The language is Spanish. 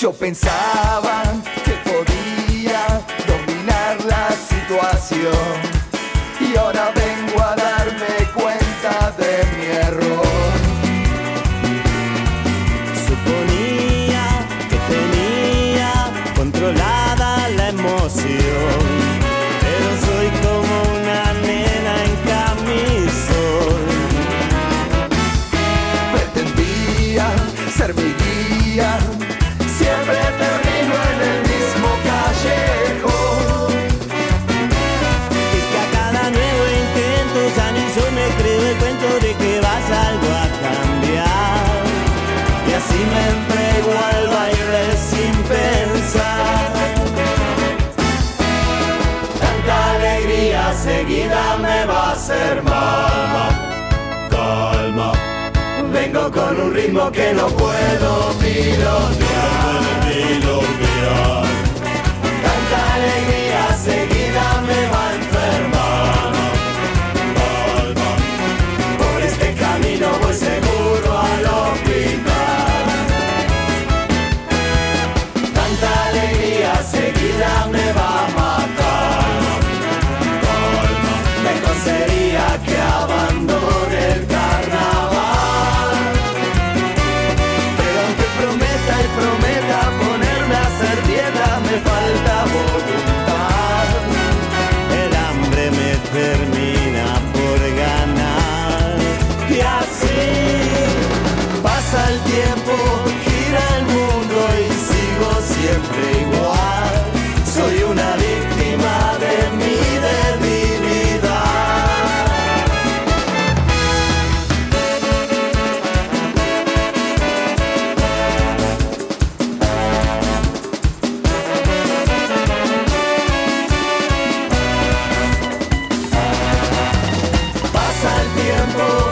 Yo pensaba que podía dominar la situación y ahora vengo a darme cuenta de mi error. Suponía que tenía controlada la emoción, pero soy como una nena en camisón. Pretendía ser mi seguida me va a hacer mal. Calma, Vengo con un ritmo que no puedo pilotear. tiempo.